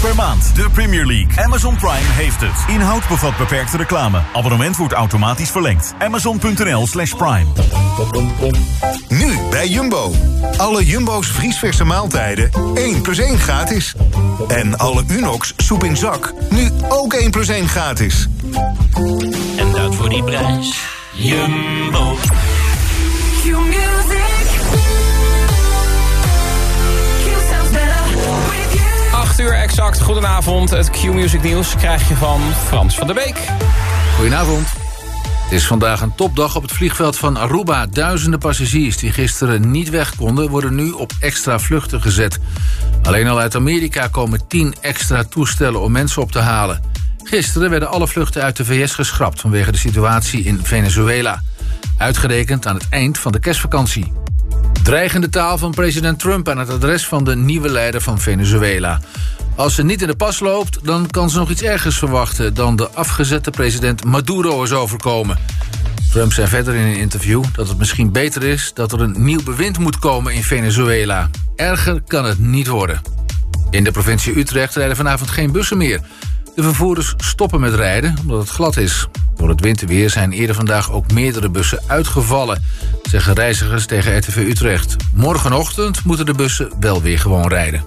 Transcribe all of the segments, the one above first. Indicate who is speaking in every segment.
Speaker 1: per maand. De Premier League. Amazon Prime heeft het. Inhoud bevat beperkte reclame. Abonnement wordt automatisch verlengd. Amazon.nl slash prime.
Speaker 2: Nu bij Jumbo. Alle Jumbo's vriesverse maaltijden 1 plus 1 gratis. En alle Unox soep in zak nu ook 1 plus 1 gratis.
Speaker 3: En dat voor die prijs. Jumbo.
Speaker 4: Q-music.
Speaker 5: Exact, goedenavond. Het Q-Music nieuws krijg je van Frans van der Beek.
Speaker 6: Goedenavond. Het is vandaag een topdag op het vliegveld van Aruba. Duizenden passagiers die gisteren niet weg konden... worden nu op extra vluchten gezet. Alleen al uit Amerika komen 10 extra toestellen om mensen op te halen. Gisteren werden alle vluchten uit de VS geschrapt... vanwege de situatie in Venezuela. Uitgerekend aan het eind van de kerstvakantie. Dreigende taal van president Trump aan het adres van de nieuwe leider van Venezuela. Als ze niet in de pas loopt, dan kan ze nog iets ergers verwachten... dan de afgezette president Maduro is overkomen. Trump zei verder in een interview dat het misschien beter is... dat er een nieuw bewind moet komen in Venezuela. Erger kan het niet worden. In de provincie Utrecht rijden vanavond geen bussen meer. De vervoerders stoppen met rijden omdat het glad is. Door het winterweer zijn eerder vandaag ook meerdere bussen uitgevallen... zeggen reizigers tegen RTV Utrecht. Morgenochtend moeten de bussen wel weer gewoon rijden.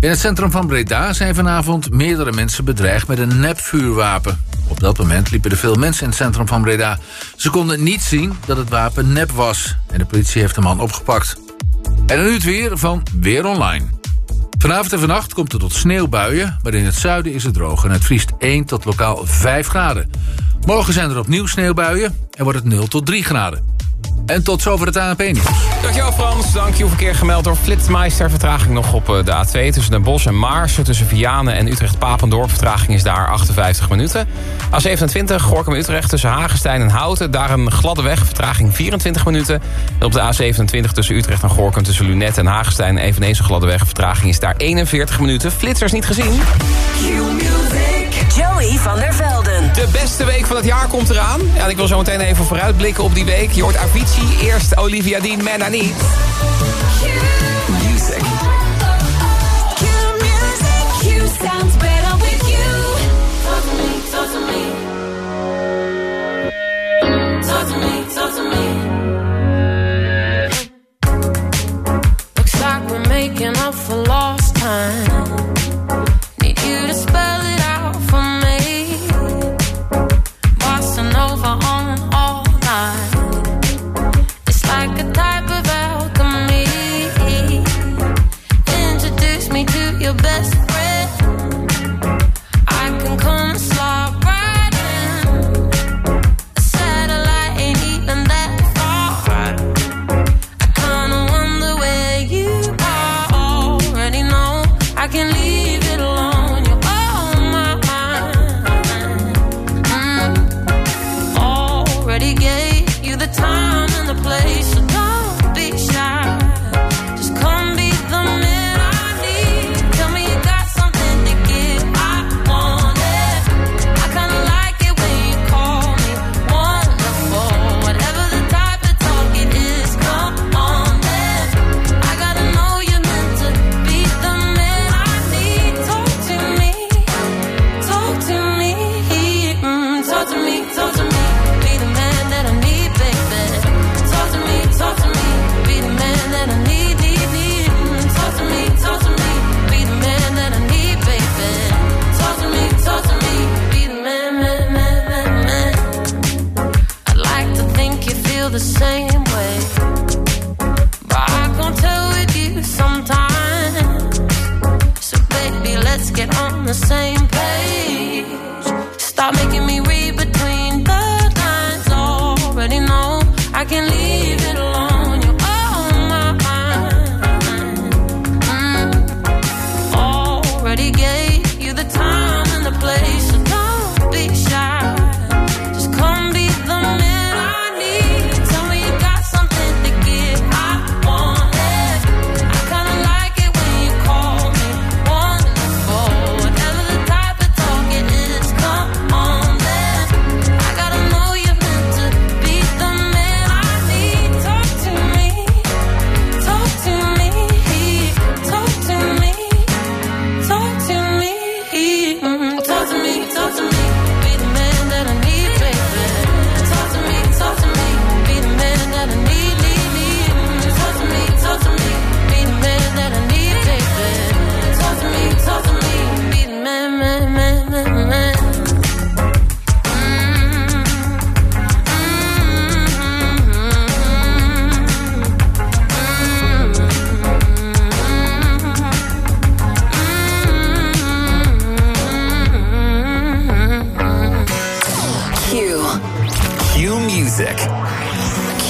Speaker 6: In het centrum van Breda zijn vanavond meerdere mensen bedreigd met een nepvuurwapen. Op dat moment liepen er veel mensen in het centrum van Breda. Ze konden niet zien dat het wapen nep was. En de politie heeft de man opgepakt. En nu het weer van Weer Online. Vanavond en vannacht komt het tot sneeuwbuien, maar in het zuiden is het droog... en het vriest 1 tot lokaal 5 graden. Morgen zijn er opnieuw sneeuwbuien en wordt het 0 tot 3 graden. En tot zover het ANP-nieuws.
Speaker 5: Dankjewel Frans. Dank je verkeer gemeld door Flitsmeister. Vertraging nog op eh, de A2 tussen Den Bosch en Maarsen. Tussen Vianen en Utrecht-Papendorp. Vertraging is daar 58 minuten. A27 Gorkum-Utrecht tussen Hagestein en Houten. Daar een gladde weg. Vertraging 24 minuten. En op de A27 tussen Utrecht en Gorkum tussen Lunet en Hagestein. Eveneens een gladde weg. Vertraging is daar 41 minuten. Flitsers niet gezien.
Speaker 4: Q-music.
Speaker 7: Joey van der Velden.
Speaker 5: De beste week van het jaar komt eraan. Ja, en ik wil zo meteen even vooruitblikken op die week. Je hoort Avicii, eerst Olivia Dean, Man I Need.
Speaker 4: Q-music. Q sounds better with you. Talk to me, talk to me. Talk to me, talk to me.
Speaker 8: Looks like we're making up for lost time.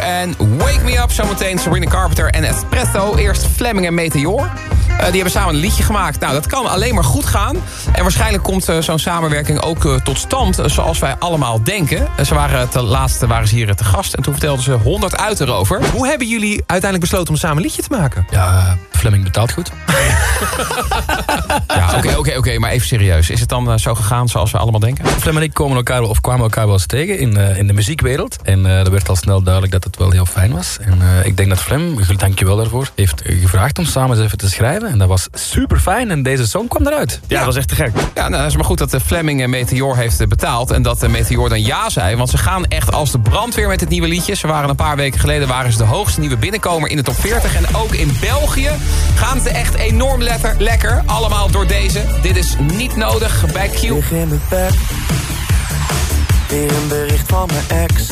Speaker 5: En Wake Me Up. Zometeen Sabrina Carpenter en Espresso. Eerst Fleming en Meteor. Eh, die hebben samen een liedje gemaakt. Nou, dat kan alleen maar goed gaan. En waarschijnlijk komt eh, zo'n samenwerking ook eh, tot stand... zoals wij allemaal denken. Ze waren te laatste waren hier te gast. En toen vertelden ze 100 uit erover.
Speaker 9: Hoe hebben jullie uiteindelijk besloten om samen een liedje te maken?
Speaker 10: Ja, Fleming betaalt goed.
Speaker 5: Ja, oké, oké, oké. maar even serieus. Is het dan eh, zo gegaan zoals we allemaal denken?
Speaker 10: Flem en ik komen elkaar, of kwamen elkaar wel eens tegen in, eh, in de muziekwereld. En eh er werd al snel duidelijk dat het wel heel fijn was. En eh, ik denk dat Flem, dank je wel daarvoor, heeft gevraagd om samen eens even te schrijven. En dat was super fijn. En deze song kwam eruit.
Speaker 9: Ja, dat was echt te gek.
Speaker 5: Ja, nou, het is maar goed dat de Fleming en Meteor heeft betaald. En dat de Meteor dan ja zei. Want ze gaan echt als de brandweer met het nieuwe liedje. Ze waren een paar weken geleden waren ze de hoogste nieuwe binnenkomer in de top 40. En ook in België gaan ze echt enorm lekker. lekker. Allemaal door deze. Dit is niet nodig bij Q.
Speaker 11: Lig in mijn bed. Weer een bericht van mijn ex.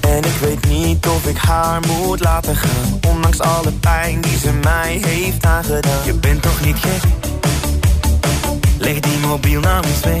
Speaker 11: En ik weet
Speaker 12: niet of ik haar moet laten gaan Ondanks alle pijn die ze mij heeft aangedaan Je bent toch niet gek? Leg die mobiel nou eens weg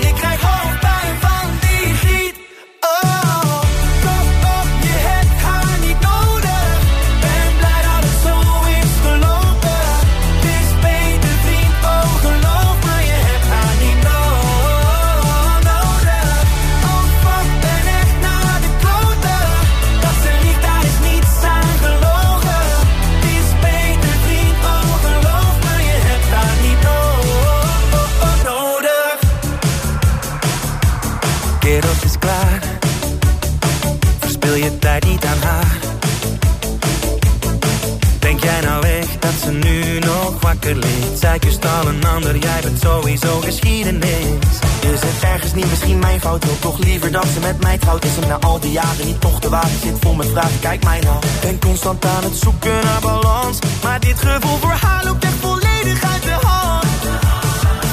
Speaker 12: waarde Zit vol met vragen, kijk mij nou. Ben constant aan het zoeken naar balans Maar dit gevoel voor haar loopt echt volledig uit de hand.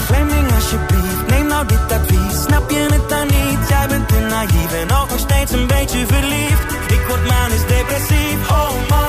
Speaker 12: Fleming alsjeblieft, neem nou dit advies. Snap je het dan niet? Jij bent te naïef en ook nog steeds een beetje verliefd. Ik word manisch depressief, oh man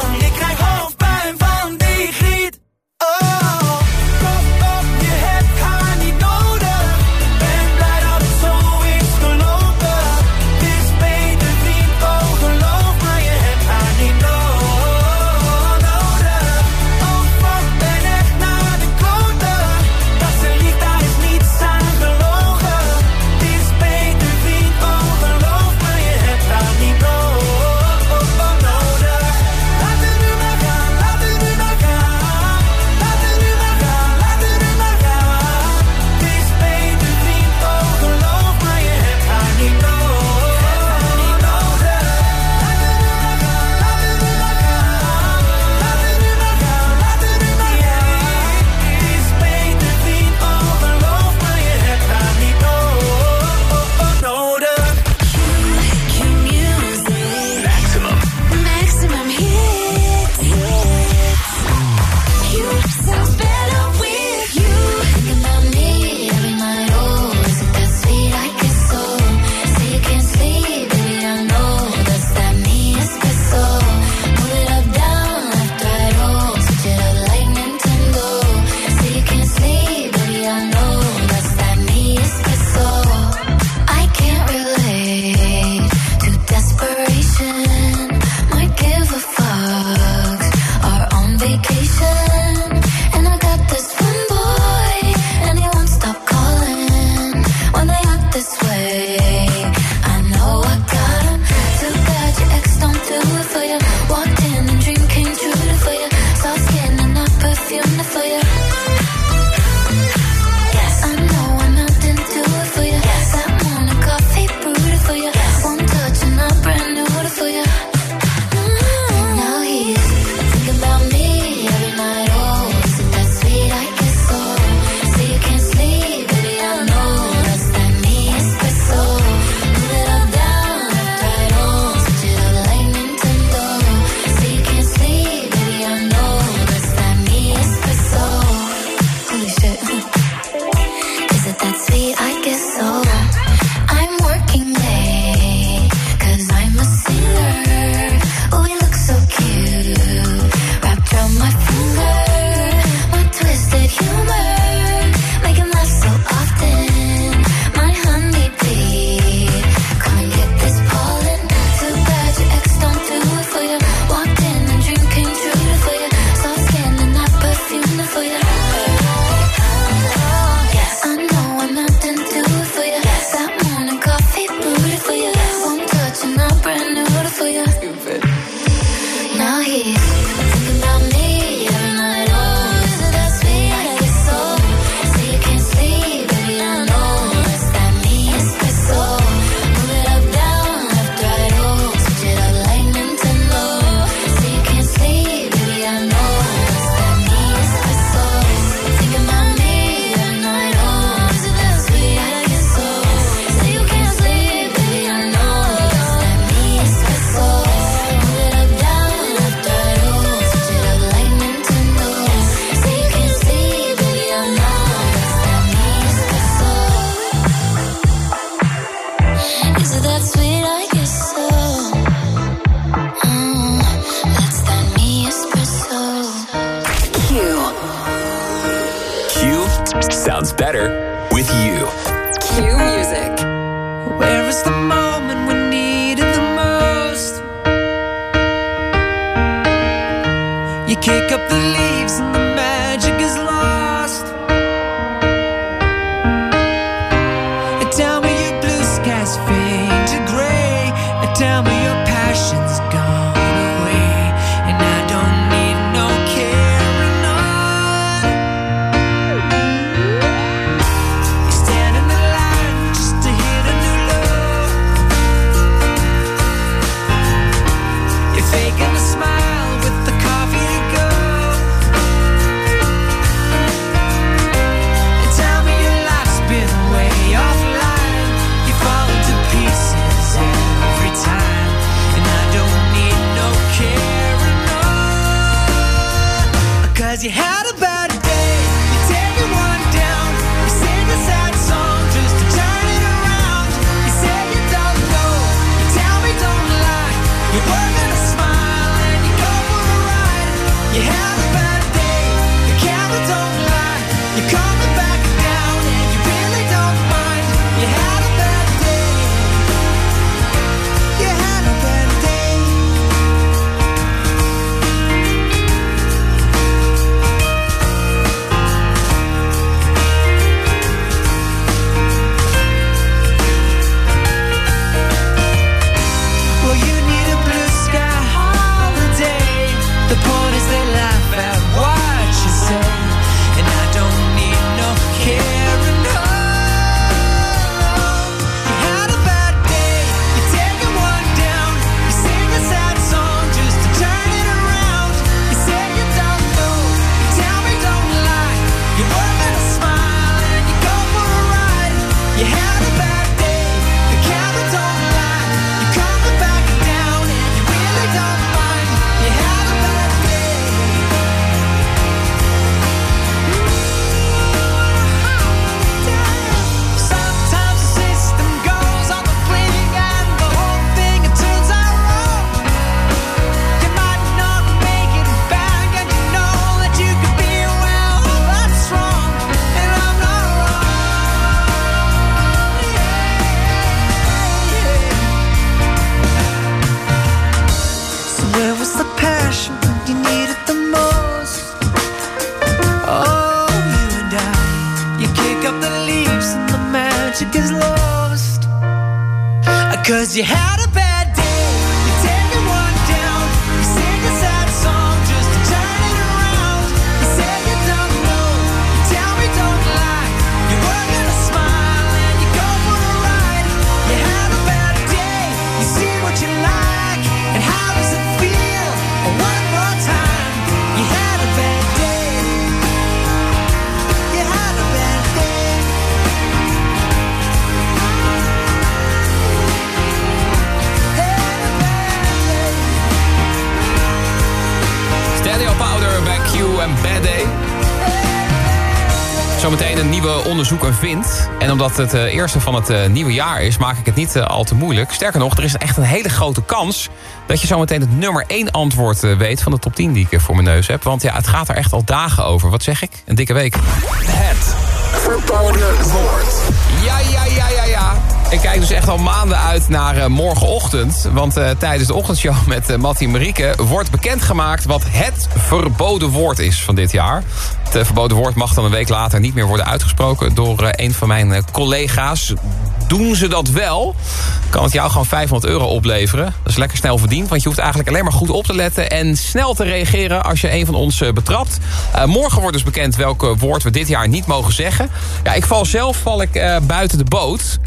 Speaker 13: magic is lost. Cause you had a bad
Speaker 5: Zometeen een nieuwe onderzoek en vindt. En omdat het eh, eerste van het eh, nieuwe jaar is, maak ik het niet eh, al te moeilijk. Sterker nog, er is echt een hele grote kans... dat je zometeen het nummer 1 antwoord weet van de top 10 die ik voor mijn neus heb. Want ja, het gaat er echt al dagen over. Wat zeg ik? Een dikke week.
Speaker 14: Het verboden woord.
Speaker 5: Ja, ja, ja, ja, ja. Ik kijk dus echt al maanden uit naar eh, morgenochtend. Want eh, tijdens de ochtendshow met uh, Mattie Marieke... wordt bekendgemaakt wat het verboden woord is van dit jaar. Het verboden woord mag dan een week later niet meer worden uitgesproken... door een van mijn collega's. Doen ze dat wel, kan het jou gewoon 500 euro opleveren. Dat is lekker snel verdiend, want je hoeft eigenlijk alleen maar goed op te letten... en snel te reageren als je een van ons betrapt. Morgen wordt dus bekend welke woord we dit jaar niet mogen zeggen. Ja, ik val zelf val ik, buiten de boot...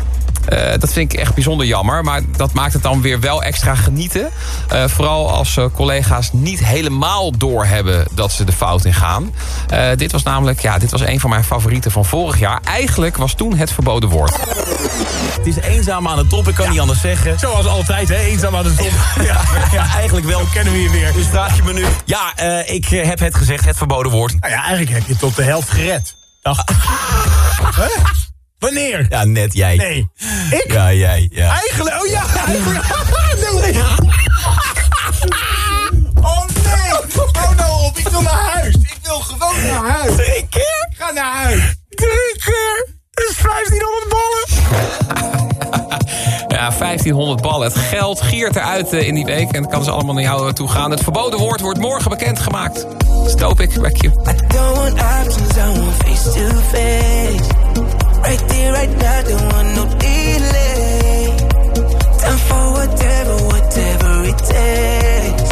Speaker 5: Eh, dat vind ik echt bijzonder jammer. Maar dat maakt het dan weer wel extra genieten. Eh, vooral als eh, collega's niet helemaal doorhebben dat ze de fout in gaan. Eh, dit was namelijk ja, dit was een van mijn favorieten van vorig jaar. Eigenlijk was toen het verboden woord.
Speaker 15: Het is eenzaam aan de top, ik kan niet anders zeggen.
Speaker 16: Zoals altijd, hè? Eenzaam aan de top.
Speaker 15: ja, ja, eigenlijk wel.
Speaker 16: Kennen we je weer.
Speaker 15: Dus vraag je me nu. Ja, eh, ik heb het gezegd, het verboden woord.
Speaker 16: Nou ja, eigenlijk heb je tot de helft gered. Dag. Huh? Wanneer?
Speaker 15: Ja, net jij.
Speaker 16: Nee. Ik?
Speaker 15: Ja, jij. Ja.
Speaker 16: Eigenlijk, oh ja, eigenlijk. nee. Oh nee, Oh nou op, ik wil naar huis. Ik wil gewoon naar huis.
Speaker 15: Drie keer?
Speaker 16: Ik ga naar huis.
Speaker 9: Drie keer? Dat is 1500 ballen.
Speaker 5: Ja, 1500 ballen. Het geld giert eruit eh, in die week. En het kan dus allemaal naar jou eh, toe gaan. Het verboden woord wordt morgen bekendgemaakt. Dus Stop ik bij you.
Speaker 7: I don't want options, I want face to face. Right there, right now, don't want no delay. Time for whatever, whatever it takes.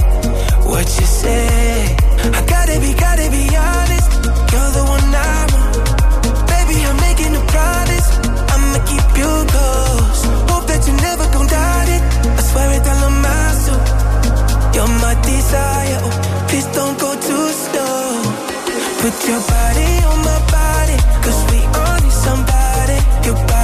Speaker 7: What you say. I gotta be, gotta be honest. You're the Oh, please don't go too slow. Put your body on my body, cause we all need somebody. Your body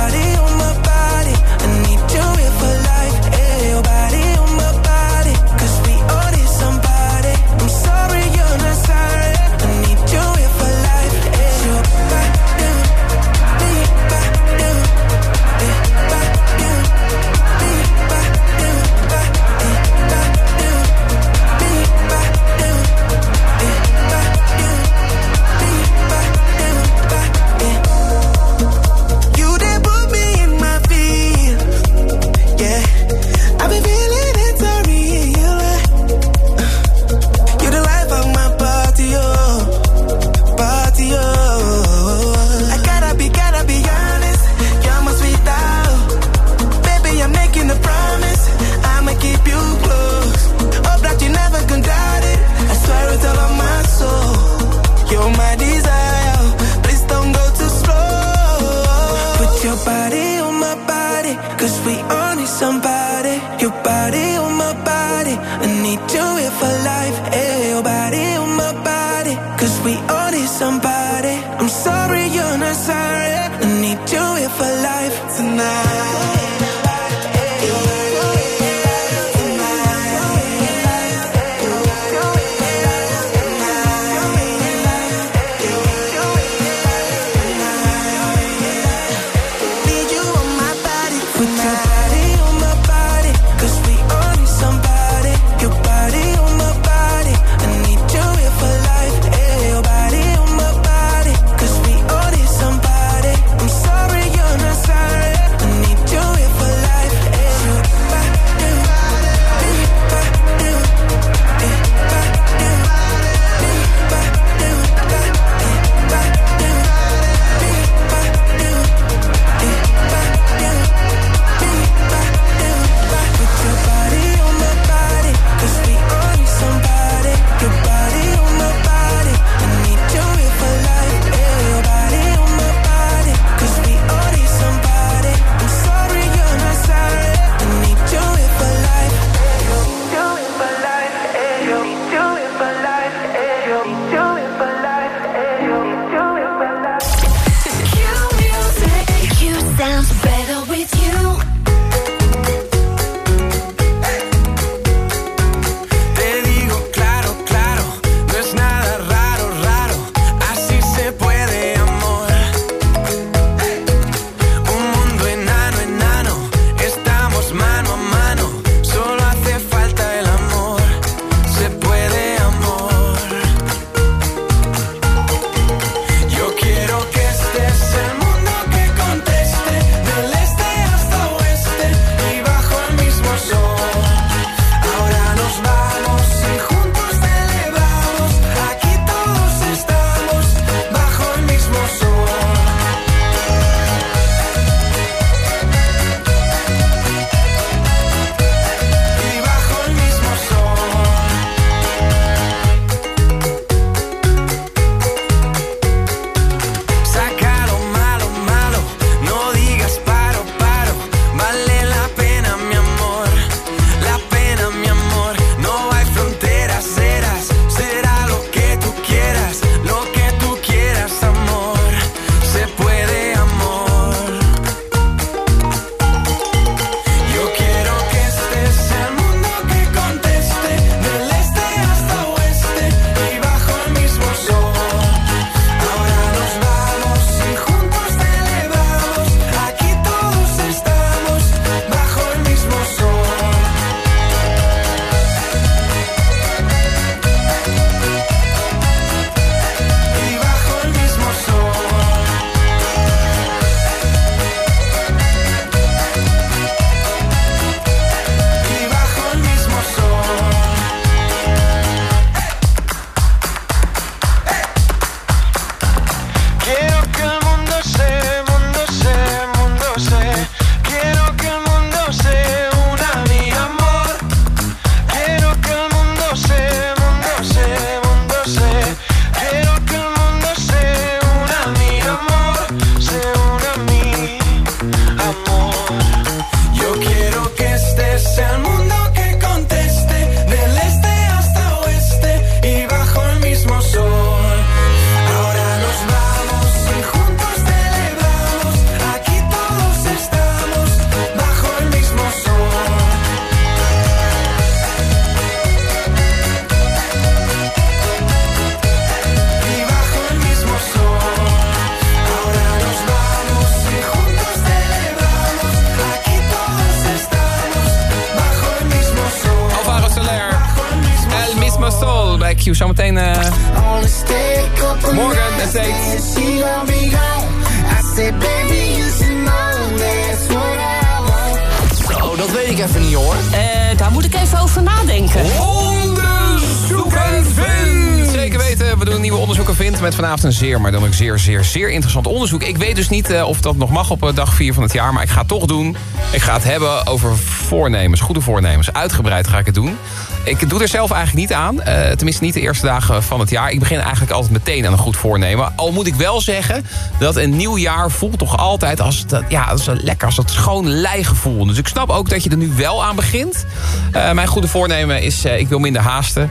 Speaker 5: een zeer, maar dan ook zeer, zeer, zeer interessant onderzoek. Ik weet dus niet eh, of dat nog mag op eh, dag 4 van het jaar, maar ik ga het toch doen. Ik ga het hebben over voornemens, goede voornemens. Uitgebreid ga ik het doen. Ik doe er zelf eigenlijk niet aan, eh, tenminste niet de eerste dagen van het jaar. Ik begin eigenlijk altijd meteen aan een goed voornemen. Al moet ik wel zeggen dat een nieuw jaar voelt toch altijd als, het, ja, als lekker, als dat schoon lijgevoel. Dus ik snap ook dat je er nu wel aan begint. Mijn goede voornemen is, ik wil minder haasten.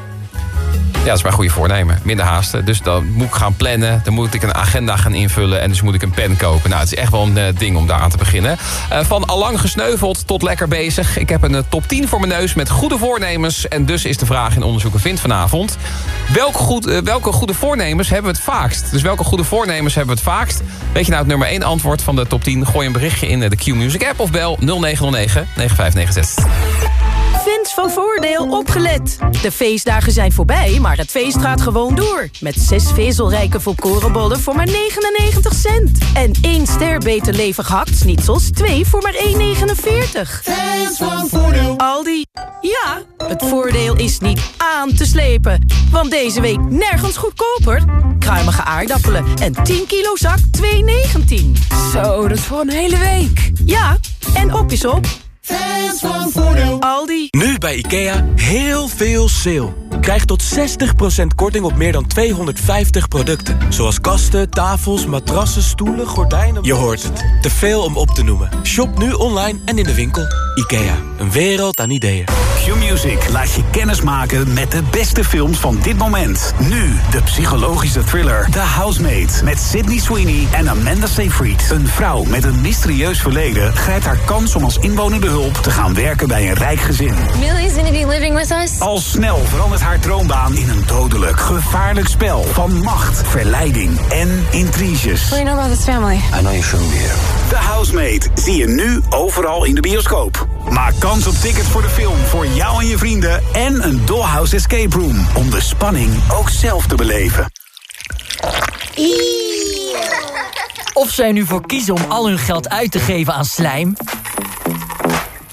Speaker 5: Ja, dat is mijn goede voornemen. Minder haasten. Dus dan moet ik gaan plannen. Dan moet ik een agenda gaan invullen. En dus moet ik een pen kopen. Nou, het is echt wel een eh, ding om daar aan te beginnen. Eh, van allang gesneuveld tot lekker bezig. Ik heb een eh, top 10 voor mijn neus met goede voornemens. En dus is de vraag in onderzoeken vindt vanavond. Welke, goed, welke goede voornemens hebben we het vaakst? Dus welke goede voornemens hebben we het vaakst? Weet je nou het nummer 1 antwoord van de top 10? Gooi een berichtje in de Q-Music app of bel 0909 9596.
Speaker 17: Fans van Voordeel opgelet. De feestdagen zijn voorbij, maar het feest gaat gewoon door. Met zes vezelrijke volkorenbollen voor maar 99 cent. En één ster beter levig hakt-snitsels, twee voor maar 1,49.
Speaker 18: Fans van Voordeel.
Speaker 17: Aldi. Ja, het voordeel is niet aan te slepen. Want deze week nergens goedkoper. Kruimige aardappelen en 10 kilo zak 2,19. Zo, dat is voor een hele week. Ja, en op is op.
Speaker 18: Fans van Voordeel.
Speaker 17: Aldi.
Speaker 19: Nu bij IKEA heel veel sale. Krijg tot 60% korting op meer dan 250 producten. Zoals kasten, tafels, matrassen, stoelen, gordijnen... Je hoort het. Te veel om op te noemen. Shop nu online en in de winkel. IKEA. Een wereld aan ideeën.
Speaker 20: Q-Music laat je kennis maken met de beste films van dit moment. Nu de psychologische thriller The Housemaid met Sydney Sweeney en Amanda Seyfried. Een vrouw met een mysterieus verleden grijpt haar kans om als inwonende hulp te gaan werken bij een rijk gezin.
Speaker 21: Millie's gonna be living with us.
Speaker 20: Al snel verandert haar droombaan in een dodelijk, gevaarlijk spel van macht, verleiding en intriges.
Speaker 21: What do you know about this family?
Speaker 20: I know you shouldn't be here. The Housemaid zie je nu overal in de bioscoop. Maak kans op tickets voor de film voor jou en je vrienden en een Dollhouse Escape Room om de spanning ook zelf te beleven.
Speaker 13: Of zij nu voor kiezen om al hun geld uit te geven aan slijm...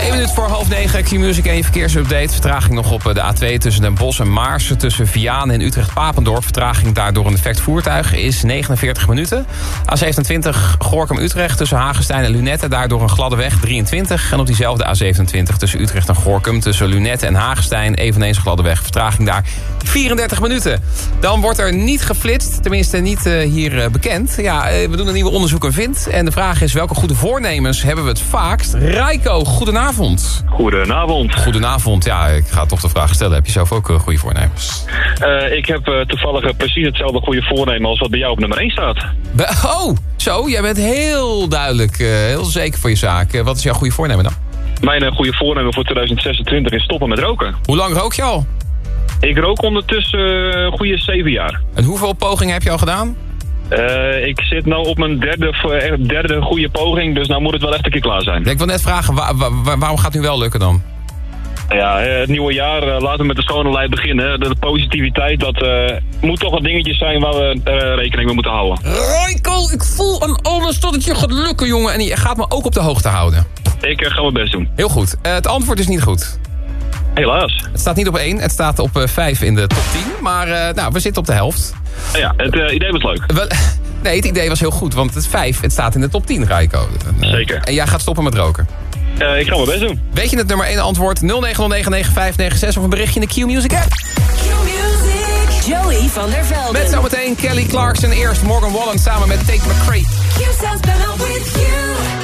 Speaker 5: 1 minuut voor half 9, Q-Music en je verkeersupdate. Vertraging nog op eh, de A2 tussen Den Bosch en Maarsen... tussen Vianen en Utrecht-Papendorp. Vertraging daardoor een defect voertuig is 49 minuten. A27 Gorkum-Utrecht tussen Hagenstein en Lunette... daardoor een gladde weg 23. En op diezelfde A27 tussen Utrecht en Gorkum... tussen Lunette en Hagenstein eveneens een gladde weg. Vertraging daar 34 minuten. Dan wordt er niet geflitst, tenminste niet eh, hier eh, bekend. Ja, we doen een nieuwe onderzoek en vind. En de vraag is, welke goede voornemens hebben we het vaakst? Raiko, goedenavond.
Speaker 22: Goedenavond.
Speaker 5: Goedenavond. Ja, ik ga toch de vraag stellen. Heb je zelf ook eh, goede voornemens?
Speaker 22: Eh, ik heb eh, toevallig precies hetzelfde goede voornemen als wat bij jou op nummer 1 staat.
Speaker 5: Be- oh, zo. Jij bent heel duidelijk, heel zeker voor je zaak. Wat is jouw goede voornemen dan?
Speaker 22: Mijn goede voornemen voor 2026 is stoppen met roken.
Speaker 5: Hoe lang rook je al?
Speaker 22: Ik rook ondertussen goede 7 jaar.
Speaker 5: En hoeveel pogingen heb je al gedaan?
Speaker 22: Eh, ik zit nu op mijn derde, eh, derde goede poging, dus nou moet het wel echt een keer klaar zijn.
Speaker 5: Ik wil net vragen, wa- wa- wa- waarom gaat het nu wel lukken dan?
Speaker 22: Ja, eh, het nieuwe jaar, laten we met de schone lijn beginnen. De, positiviteit, dat eh, moet toch wat dingetjes zijn waar we rekening mee moeten houden.
Speaker 5: Raiko, ik voel aan alles dat het je gaat lukken, jongen. En je gaat me ook op de hoogte houden.
Speaker 22: Ik ga mijn best doen.
Speaker 5: Heel goed. Het antwoord is niet goed.
Speaker 22: Helaas.
Speaker 5: Het staat niet op 1, het staat op 5 in de top 10. Maar eh, nou, we zitten op de helft.
Speaker 22: Ja, het eh, idee was leuk.
Speaker 5: Wel, nee, het idee was heel goed, want het 5, het staat in de top 10, Raiko. En, eh,
Speaker 22: Zeker.
Speaker 5: En jij gaat stoppen met roken.
Speaker 22: Eh, ik ga mijn best doen.
Speaker 5: Weet je het nummer 1 antwoord? 09099596 of een berichtje in de Q-Music app.
Speaker 17: Joey van der Velden.
Speaker 5: Met zometeen Kelly Clarkson eerst, Morgan Wallen samen met Tate McCray.
Speaker 4: You sounds better with you.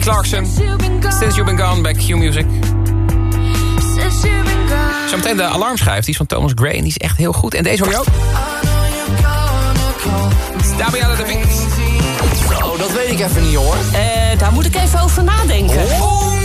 Speaker 5: Kelly Clarkson. Since You've Been Gone bij Q Music. Zometeen de alarmschijf, die is van Thomas Gray. En die is echt heel goed. En deze hoor je ook. Damiana de Beat.
Speaker 12: Zo, dat weet ik even niet hoor.
Speaker 23: Eh, daar moet ik even over nadenken.
Speaker 5: Het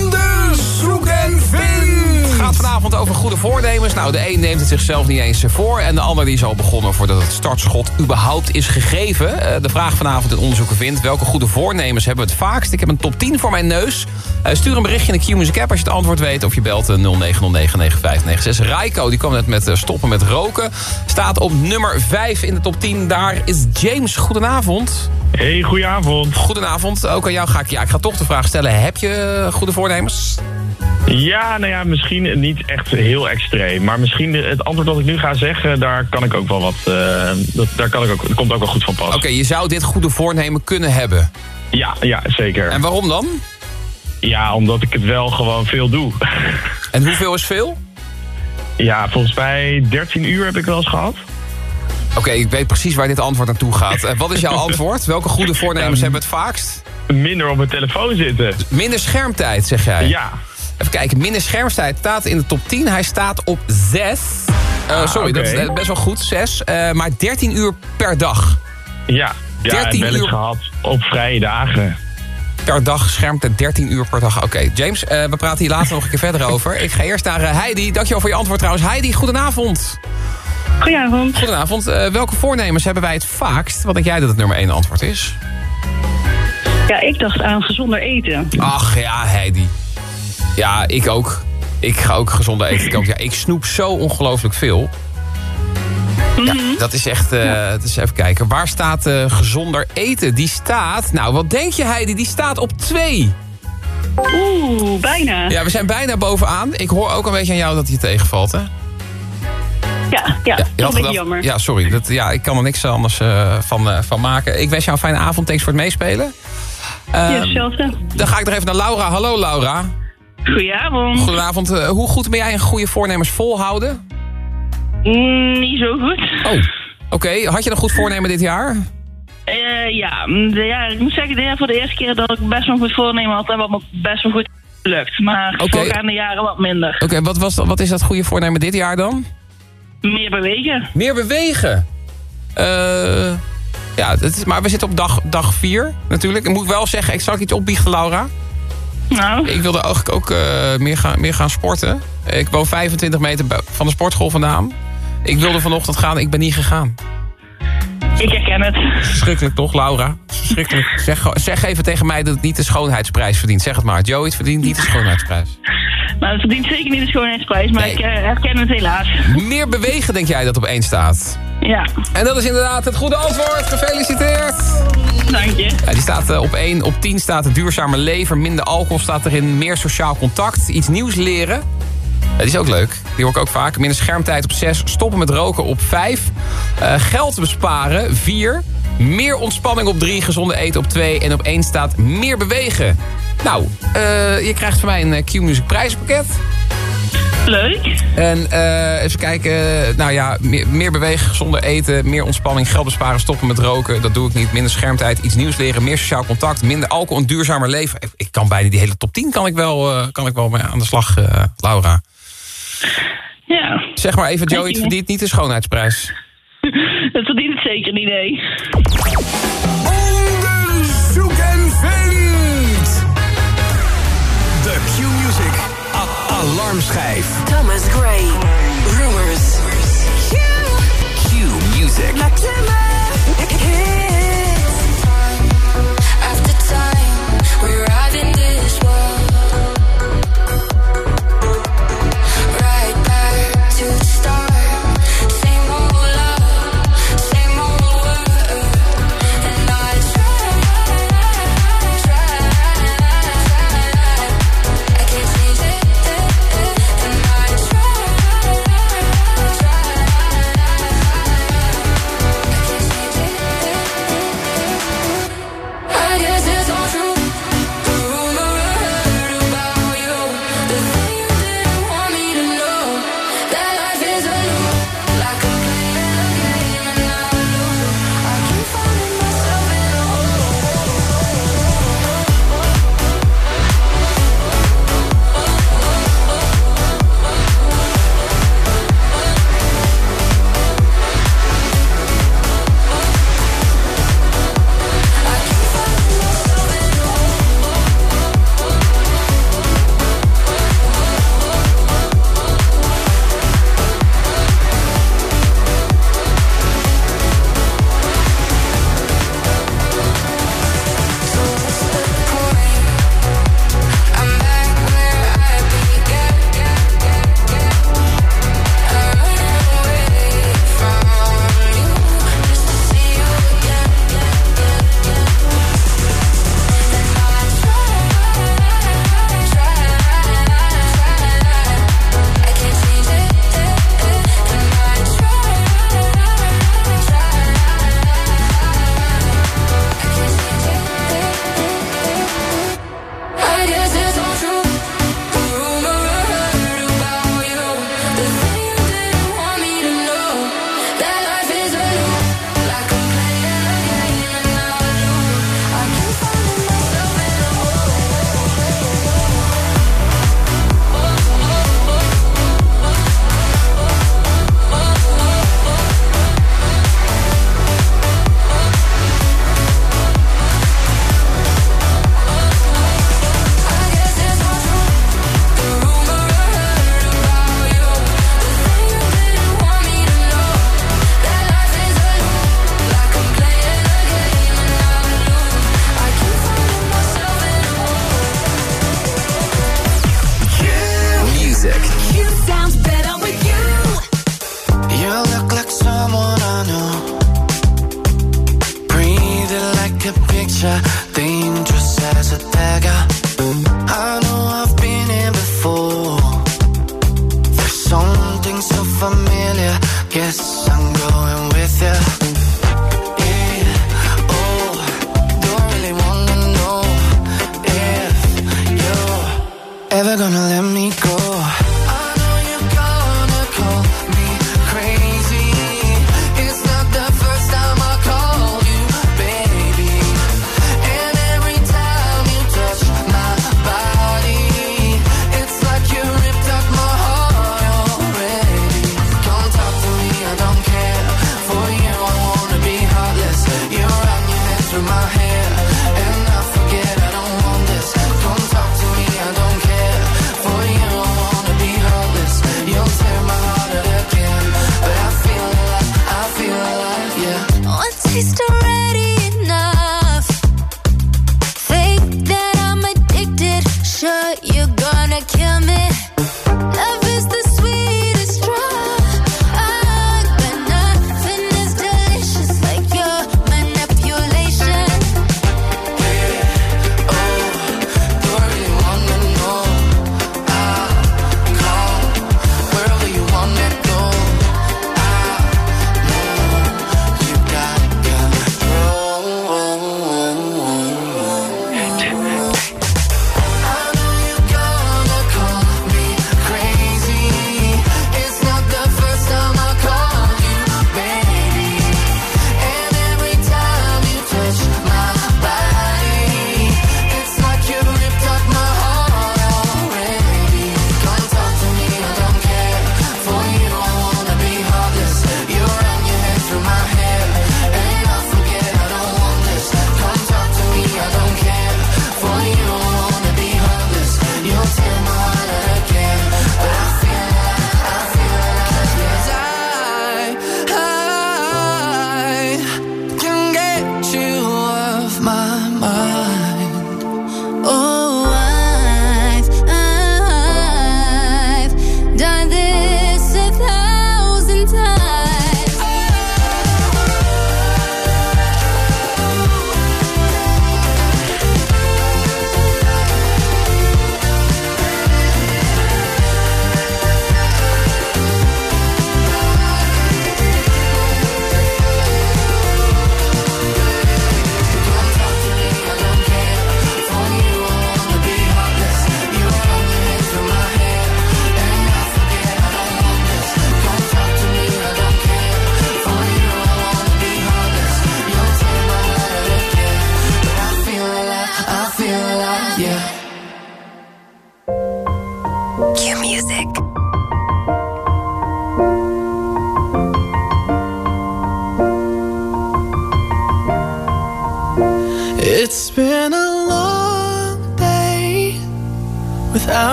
Speaker 5: gaat vanavond over goede voornemens. Nou, de een neemt het zichzelf niet eens voor... en de ander die is al begonnen voordat het startschot überhaupt is gegeven. Eh, de vraag vanavond in onderzoeken vindt... welke goede voornemens hebben we het vaakst? Ik heb een top 10 voor mijn neus. Eh, stuur een berichtje in de Q-Music app als je het antwoord weet... of je belt eh, 0909-9596. Raiko, die kwam net met eh, stoppen met roken. Staat op nummer 5 in de top 10. Daar is James. Goedenavond.
Speaker 24: Hey, goedenavond.
Speaker 5: Goedenavond. Ook aan jou ga ik, ja, ik ga toch de vraag stellen. Heb je eh, goede voornemens?
Speaker 24: Ja, nou ja, misschien niet echt heel extreem. Maar misschien het antwoord dat ik nu ga zeggen, daar kan ik ook wel wat. eh, dat, daar kan ik ook, dat komt ook wel goed van pas.
Speaker 5: Oké, je zou dit goede voornemen kunnen hebben.
Speaker 24: Ja, ja, zeker.
Speaker 5: En waarom dan?
Speaker 24: Ja, omdat ik het wel gewoon veel doe.
Speaker 5: En hoeveel is veel?
Speaker 24: Ja, volgens mij 13 uur heb ik wel eens gehad.
Speaker 5: Oké, ik weet precies waar dit antwoord naartoe gaat. Eh, wat is jouw antwoord? Welke goede voornemens hebben we het vaakst?
Speaker 24: Minder op mijn telefoon zitten.
Speaker 5: Minder schermtijd, zeg jij?
Speaker 24: Ja.
Speaker 5: Even kijken, minder schermtijd staat in de top 10. Hij staat op 6.
Speaker 24: Ah,
Speaker 5: sorry, dat is eh, best wel goed, 6. maar 13 uur per dag.
Speaker 24: Ja, ja
Speaker 5: 13
Speaker 24: en wel eens
Speaker 5: uur.
Speaker 24: gehad op vrije dagen.
Speaker 5: Per dag schermtijd 13 uur per dag. Oké, James, eh, we praten hier later nog een keer verder over. Ik ga eerst naar eh, Heidi. Dankjewel voor je antwoord trouwens. Heidi, goedenavond.
Speaker 25: Goedenavond.
Speaker 5: Goedenavond. Eh, welke voornemens hebben wij het vaakst? Wat denk jij dat het nummer 1 antwoord is?
Speaker 25: Ja, ik dacht aan gezonder eten.
Speaker 5: Ach ja, Heidi. Ja, ik ook. Ik ga ook gezonder eten koken. Ja, ik snoep zo ongelooflijk veel. Ja, dat is echt... eh het is even kijken. Waar staat eh, gezonder eten? Die staat... Nou, wat denk je, Heidi? Die staat op 2.
Speaker 25: Oeh, bijna.
Speaker 5: Ja, we zijn bijna bovenaan. Ik hoor ook een beetje aan jou dat je tegenvalt, hè?
Speaker 25: Ja, ja,
Speaker 5: had
Speaker 25: beetje
Speaker 5: gedacht-
Speaker 25: jammer.
Speaker 5: Ja, sorry. Dat, ja, ik kan er niks anders eh, van, van maken. Ik wens jou een fijne avond. Thanks voor het meespelen.
Speaker 25: Ja,
Speaker 5: Ehm,
Speaker 25: hetzelfde.
Speaker 5: dan ga ik nog even naar Laura. Hallo, Laura.
Speaker 25: Goedenavond.
Speaker 5: Goedenavond. Eh, hoe goed ben jij een goede voornemens volhouden?
Speaker 25: Mm, niet zo goed.
Speaker 5: Oh, oké. Had je een goed voornemen dit jaar?
Speaker 25: Eh, ja, ja, ik moet zeggen, dit jaar voor de eerste keer dat ik best wel een goed voornemen had en wat me best wel goed lukt. Maar
Speaker 5: Oké.
Speaker 25: voorgaande jaren wat minder.
Speaker 5: Oké, wat, was, wat is dat goede voornemen dit jaar dan?
Speaker 25: Meer bewegen.
Speaker 5: Meer bewegen. Eh, ja, is, maar we zitten op dag, dag vier natuurlijk. Ik moet wel zeggen, ik zal iets opbiechten, Laura.
Speaker 25: Nou.
Speaker 5: Ik wilde eigenlijk ook eh, meer, gaan, meer gaan sporten. Ik woon 25 meter van de sportschool vandaan. Ik wilde vanochtend gaan, ik ben niet gegaan.
Speaker 25: Ik herken het.
Speaker 5: Verschrikkelijk toch, Laura? Verschrikkelijk. Zeg, zeg even tegen mij dat het niet de schoonheidsprijs verdient. Zeg het maar. Joey, het verdient niet de schoonheidsprijs.
Speaker 25: Nou, het verdient zeker niet de schoonheidsprijs, maar ik eh, herken het helaas.
Speaker 5: Meer bewegen, denk jij, dat op één staat?
Speaker 25: Ja.
Speaker 5: En dat is inderdaad het goede antwoord. Gefeliciteerd.
Speaker 25: Dank je.
Speaker 5: Ja, die staat eh, op 1. Op 10 staat het duurzame leven. Minder alcohol staat erin. Meer sociaal contact. Iets nieuws leren. Ja, die is ook leuk. Die hoor ik ook vaak. Minder schermtijd op 6. Stoppen met roken op 5. Eh, geld besparen 4. Meer ontspanning op 3. Gezonde eten op 2. En op 1 staat meer bewegen. Nou, eh, je krijgt van mij een Q-Music prijzenpakket.
Speaker 25: Leuk.
Speaker 5: En eh, even kijken. Nou ja, meer, meer bewegen, gezonder eten, meer ontspanning, geld besparen, stoppen met roken. Dat doe ik niet. Minder schermtijd, iets nieuws leren, meer sociaal contact, minder alcohol, een duurzamer leven. Ik, ik kan bijna die hele top 10 kan ik wel, eh, kan ik wel mee aan de slag, eh, Laura.
Speaker 25: Ja.
Speaker 5: Zeg maar even, Joey, het verdient niet de schoonheidsprijs.
Speaker 25: Het verdient het zeker niet, nee.
Speaker 15: Alarmschijf.
Speaker 8: Thomas Gray. Rumors.
Speaker 15: Q-Music.
Speaker 8: After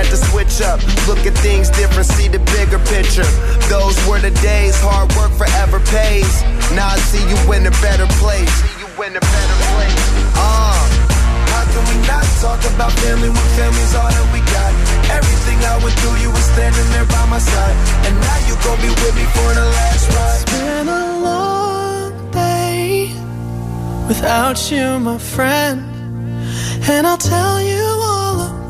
Speaker 26: Had to switch up, look at things different, see the bigger picture. Those were the days, hard work forever pays. Now I see you in a better place. See you in a better place. Uh. How can we not talk about family when family's all that we got? Everything I went through, you were standing there by my side. And now you gon' be with me for the last ride.
Speaker 18: It's been a long day without you, my friend. And I'll tell you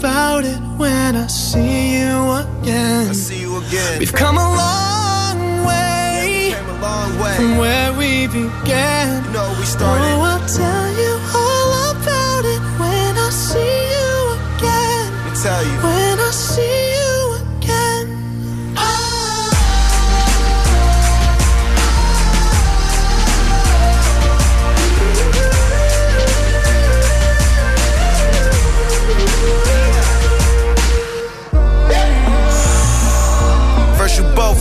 Speaker 18: about it when I see you again.
Speaker 26: I see you again.
Speaker 18: We've come a long way,
Speaker 26: Came a long way.
Speaker 18: from where we began.
Speaker 26: You know, we started.
Speaker 18: Oh, I'll tell you all about it when I see you again.
Speaker 26: Let me tell you.
Speaker 18: When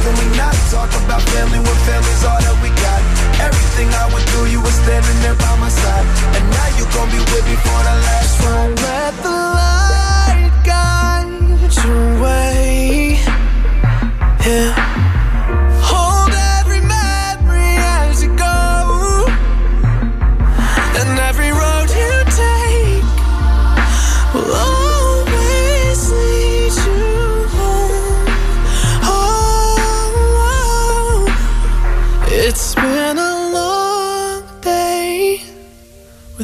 Speaker 26: Can we not talk about family when family's all that we got? Everything I went through, you were standing there by my side, and now you gon' be with me for the last ride.
Speaker 18: Let the light guide your way. Yeah.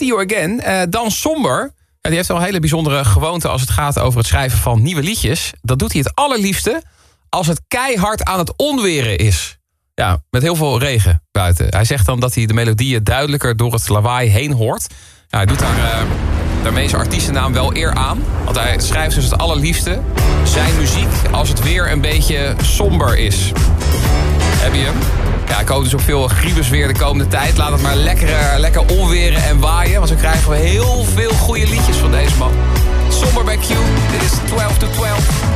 Speaker 18: See You.
Speaker 5: Eh, dan Somber. Die heeft wel een hele bijzondere gewoonte als het gaat over het schrijven van nieuwe liedjes. Dat doet hij het allerliefste als het keihard aan het onweren is. Ja, met heel veel regen buiten. Hij zegt dan dat hij de melodieën duidelijker door het lawaai heen hoort. Ja, hij doet daar, eh, daarmee zijn artiestennaam wel eer aan. Want hij schrijft dus het allerliefste zijn muziek als het weer een beetje somber is. Heb je hem? Ja, ik hoop dus op veel griebus weer de komende tijd. Laat het maar lekker, eh, lekker onweren en waaien. Want zo krijgen we heel veel goede liedjes van deze man. Somber bij Q. Dit is 12 to 12.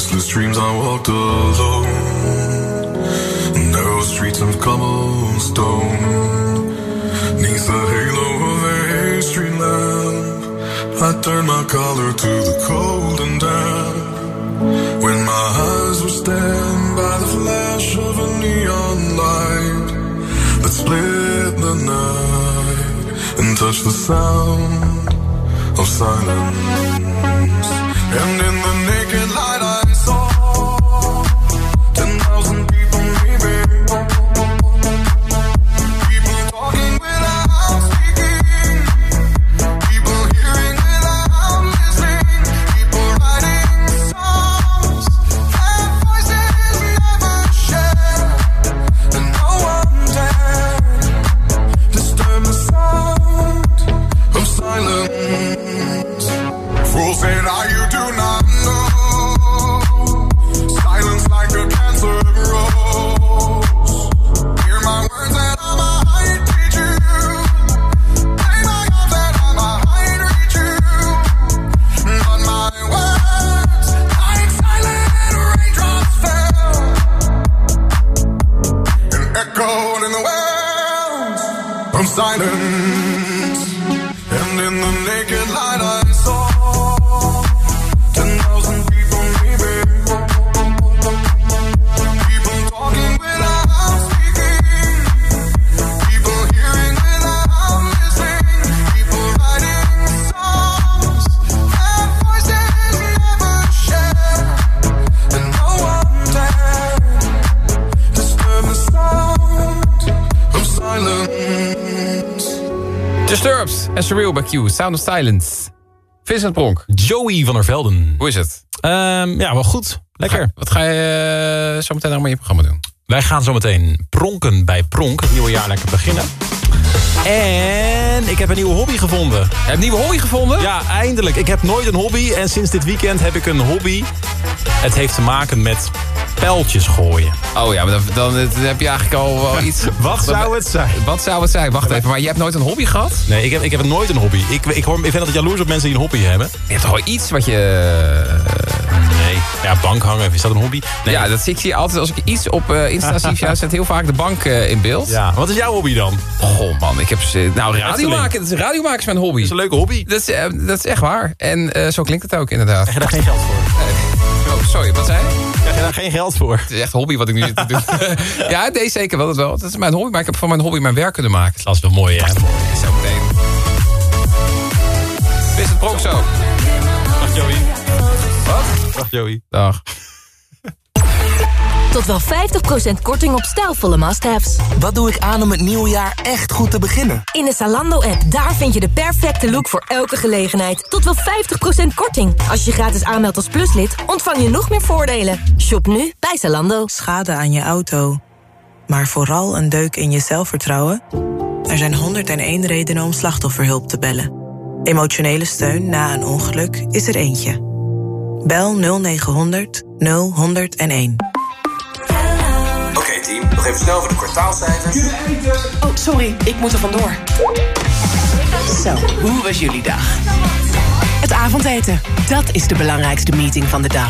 Speaker 27: Restless dreams I walked alone. Narrow streets of cobblestone. Neath the halo of a street lamp, I turned my collar to the cold and damp. When my eyes were stabbed by the flash of a neon light that split the night and touched the sound of silence. And in the naked
Speaker 5: Disturbed en Surreal bij Q. Sound of Silence. Vincent Pronk.
Speaker 28: Joey van der Velden.
Speaker 5: Hoe is het?
Speaker 28: Ehm, ja, wel goed. Lekker.
Speaker 5: Wat ga je uh, zo meteen allemaal in je programma doen?
Speaker 28: Wij gaan zo meteen pronken bij Pronk. Het nieuwe jaar lekker beginnen. En ik heb een nieuwe hobby gevonden. Je
Speaker 5: hebt een nieuwe hobby gevonden?
Speaker 28: Ja, eindelijk. Ik heb nooit een hobby. En sinds dit weekend heb ik een hobby. Het heeft te maken met pijltjes gooien.
Speaker 5: Oh ja, maar dan, dan, dan heb je eigenlijk al wel iets...
Speaker 28: Wat zou het zijn?
Speaker 5: Wat zou het zijn? Wacht even, maar je hebt nooit een hobby gehad?
Speaker 28: Nee, ik heb, ik heb nooit een hobby. Ik, ik, hoor, ik vind altijd jaloers op mensen die een hobby hebben.
Speaker 5: Je hebt toch wel iets wat je...
Speaker 28: Nee. Ja, bank hangen, is dat een hobby? Nee.
Speaker 5: Ja, dat zie ik zie altijd als ik iets op uh, Insta zie. Ja, zet heel vaak de bank uh, in beeld.
Speaker 28: Ja, wat is jouw hobby dan?
Speaker 5: Goh man, ik heb... Nou, radio maken, dat is, radio maken is mijn hobby. Dat
Speaker 28: is een leuke hobby.
Speaker 5: Dat is, uh, dat is echt waar. En uh, zo klinkt het ook inderdaad.
Speaker 28: Krijg je daar geen geld voor?
Speaker 5: Nee. Oh, sorry, wat zei je?
Speaker 28: Krijg je daar geen geld voor?
Speaker 5: Het is echt een hobby wat ik nu zit te doen. ja, nee, zeker wel. Dat, wel. dat is mijn hobby, maar ik heb van mijn hobby mijn werk kunnen maken.
Speaker 28: Dat is wel mooi, hè?
Speaker 5: Zo meteen. Is het zo?
Speaker 28: Dag Joey. Dag Joey.
Speaker 5: Dag.
Speaker 23: Tot wel 50% korting op stijlvolle must-haves.
Speaker 29: Wat doe ik aan om het nieuwe jaar echt goed te beginnen?
Speaker 23: In de Zalando-app, daar vind je de perfecte look voor elke gelegenheid. Tot wel 50% korting. Als je gratis aanmeldt als pluslid, ontvang je nog meer voordelen. Shop nu bij Zalando.
Speaker 30: Schade aan je auto. Maar vooral een deuk in je zelfvertrouwen? Er zijn 101 redenen om slachtofferhulp te bellen. Emotionele steun na een ongeluk is er eentje. Bel 0900 0101.
Speaker 31: Oké okay, team, nog even snel voor de kwartaalcijfers.
Speaker 32: Oh, sorry, ik moet er vandoor. Zo, hoe was jullie dag? Het avondeten, dat is de belangrijkste meeting van de dag.